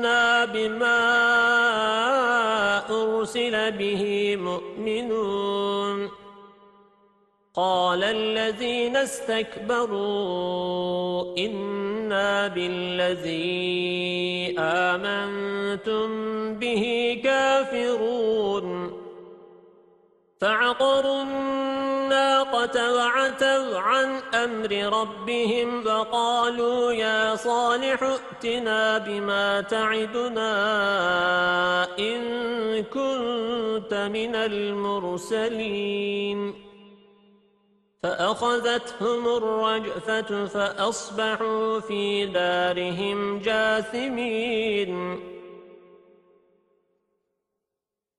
إنا بما أرسل به مؤمنون. قال الذين استكبروا إنا بالذي آمنتم به كافرون. فعقروا الناقة وعتوا عن أمر ربهم فقالوا يا صالح ائتنا بما تعدنا إن كنت من المرسلين. فأخذتهم الرجفة فأصبحوا في دارهم جاثمين.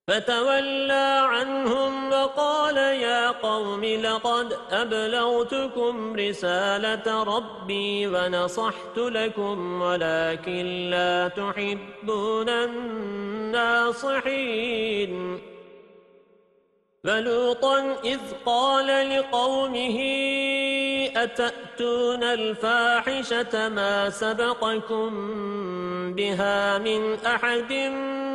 فتولى عنهم وقال يا قوم لقد أبلغتكم رسالة ربي ونصحت لكم ولكن لا تحبون الناصحين. فلوطا إذ قال لقومه أتأتون الفاحشة ما سبقكم بها من أحد